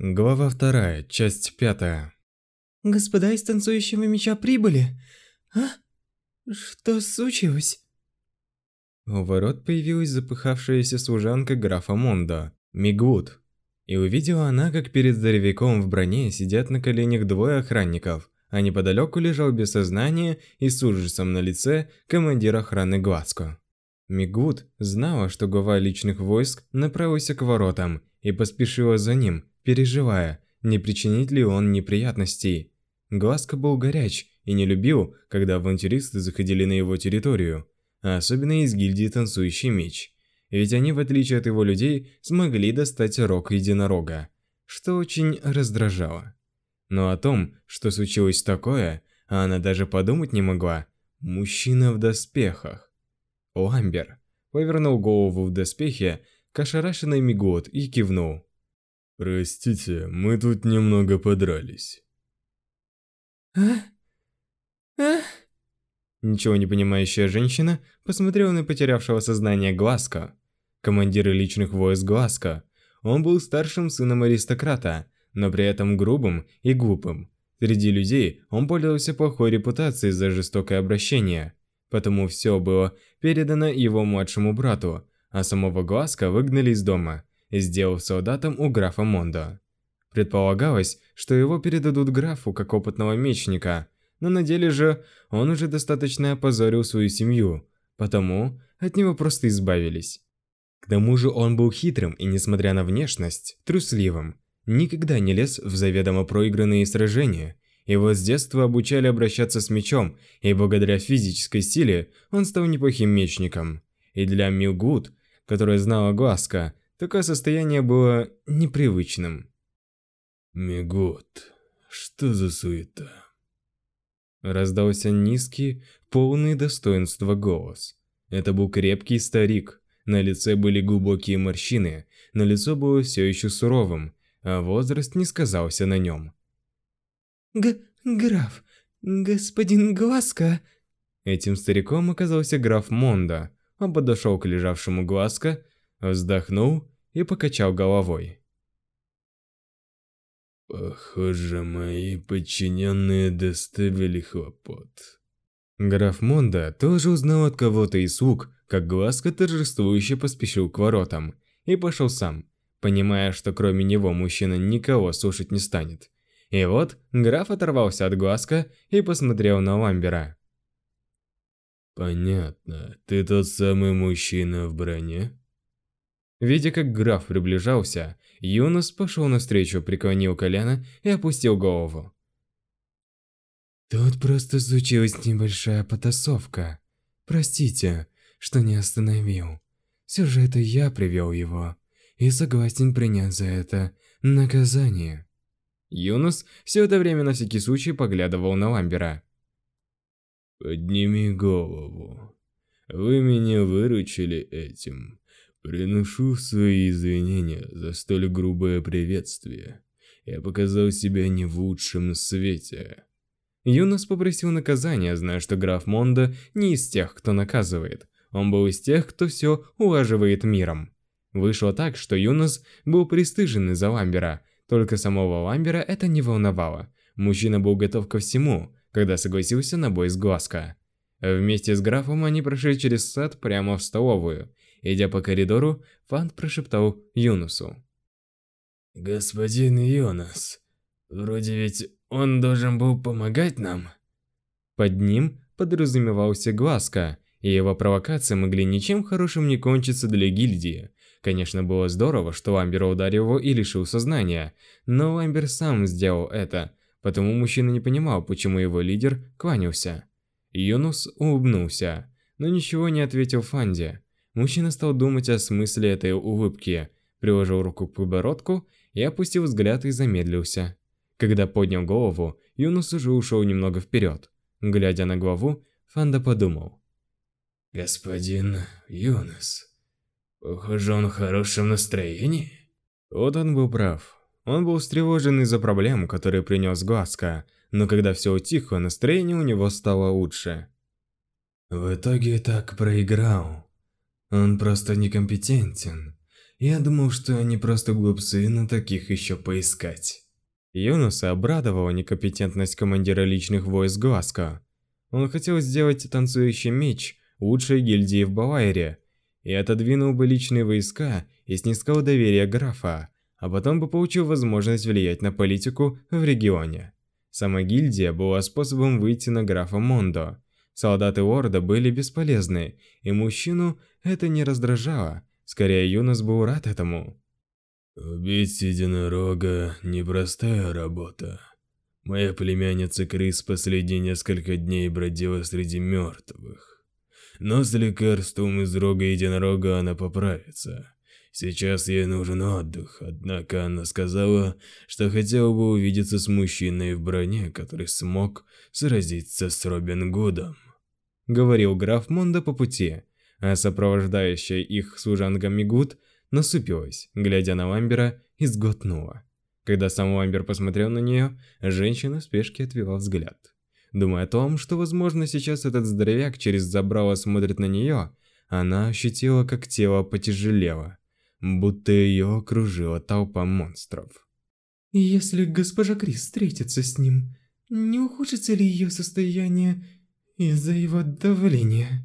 Глава вторая, часть пятая. Господа из танцующего меча прибыли. А? Что случилось? У ворот появилась запыхавшаяся служанка графа Мондо, Мигут. И увидела она, как перед здоровяком в броне сидят на коленях двое охранников, а неподалеку лежал без сознания и с ужасом на лице командир охраны Глазко. Мигут знала, что глава личных войск направился к воротам и поспешила за ним, переживая, не причинит ли он неприятностей. Глазко был горяч и не любил, когда авантюристы заходили на его территорию, а особенно из гильдии Танцующий Меч. Ведь они, в отличие от его людей, смогли достать рог единорога, что очень раздражало. Но о том, что случилось такое, она даже подумать не могла. Мужчина в доспехах. Ламбер повернул голову в доспехе к Мигот и кивнул. Простите, мы тут немного подрались. А? А? Ничего не понимающая женщина посмотрела на потерявшего сознание Глазка, командира личных войск Глазка. Он был старшим сыном аристократа, но при этом грубым и глупым. Среди людей он пользовался плохой репутацией за жестокое обращение, потому все было передано его младшему брату, а самого Глазка выгнали из дома – сделав солдатом у графа Мондо. Предполагалось, что его передадут графу как опытного мечника, но на деле же он уже достаточно опозорил свою семью, потому от него просто избавились. К тому же он был хитрым и, несмотря на внешность, трусливым. Никогда не лез в заведомо проигранные сражения. Его с детства обучали обращаться с мечом, и благодаря физической силе он стал неплохим мечником. И для Милгуд, которая знала Глазка, Такое состояние было непривычным. Мигот, что за суета? Раздался низкий, полный достоинства голос. Это был крепкий старик. На лице были глубокие морщины, но лицо было все еще суровым, а возраст не сказался на нем. Г граф, господин Глазка. Этим стариком оказался граф Монда. Он подошел к лежавшему Глазка вздохнул и покачал головой. Похоже, мои подчиненные доставили хлопот. Граф Монда тоже узнал от кого-то из слуг, как Глазка торжествующе поспешил к воротам и пошел сам, понимая, что кроме него мужчина никого слушать не станет. И вот граф оторвался от Глазка и посмотрел на Ламбера. «Понятно. Ты тот самый мужчина в броне?» Видя, как граф приближался, Юнос пошел навстречу, преклонил колено и опустил голову. Тут просто случилась небольшая потасовка. Простите, что не остановил. Все же это я привел его, и согласен принять за это наказание. Юнос все это время на всякий случай поглядывал на Ламбера. «Подними голову. Вы меня выручили этим. Приношу свои извинения за столь грубое приветствие. Я показал себя не в лучшем свете. Юнос попросил наказания, зная, что граф Мондо не из тех, кто наказывает. Он был из тех, кто все улаживает миром. Вышло так, что Юнос был пристыжен из-за Ламбера, только самого Ламбера это не волновало. Мужчина был готов ко всему, когда согласился на бой с Глазко. Вместе с графом они прошли через сад прямо в столовую – Идя по коридору, Фант прошептал Юнусу. «Господин Юнус, вроде ведь он должен был помогать нам?» Под ним подразумевался Глазка, и его провокации могли ничем хорошим не кончиться для гильдии. Конечно, было здорово, что Ламбер ударил его и лишил сознания, но Ламбер сам сделал это, потому мужчина не понимал, почему его лидер кланялся. Юнус улыбнулся, но ничего не ответил Фанде. Мужчина стал думать о смысле этой улыбки, приложил руку к подбородку и опустил взгляд и замедлился. Когда поднял голову, Юнус уже ушел немного вперед. Глядя на главу, Фанда подумал. «Господин Юнус, похоже, он в хорошем настроении?» Вот он был прав. Он был встревожен из-за проблем, которые принес Глазка, но когда все утихло, настроение у него стало лучше. «В итоге так проиграл», он просто некомпетентен. Я думал, что они просто глупцы, но таких еще поискать. Юнуса обрадовала некомпетентность командира личных войск Глазко. Он хотел сделать танцующий меч лучшей гильдии в Балайре, и отодвинул бы личные войска и снискал доверие графа, а потом бы получил возможность влиять на политику в регионе. Сама гильдия была способом выйти на графа Мондо. Солдаты Орда были бесполезны, и мужчину это не раздражало, скорее Юнос был рад этому. Убить единорога – непростая работа. Моя племянница Крис последние несколько дней бродила среди мертвых. Но с лекарством из рога единорога она поправится. Сейчас ей нужен отдых, однако она сказала, что хотела бы увидеться с мужчиной в броне, который смог сразиться с Робин Гудом. Говорил граф Мондо по пути, а сопровождающая их служанка Мигут насупилась, глядя на Ламбера, и сглотнула. Когда сам Ламбер посмотрел на нее, женщина в спешке отвела взгляд. Думая о том, что, возможно, сейчас этот здоровяк через забрало смотрит на нее, она ощутила, как тело потяжелело будто ее окружила толпа монстров. Если госпожа Крис встретится с ним, не ухудшится ли ее состояние из-за его давления?